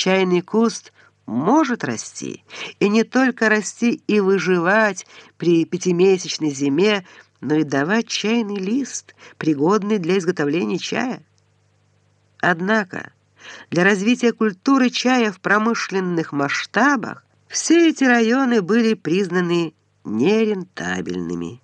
чайный куст может расти, и не только расти и выживать при пятимесячной зиме, но и давать чайный лист, пригодный для изготовления чая. Однако для развития культуры чая в промышленных масштабах все эти районы были признаны нерентабельными.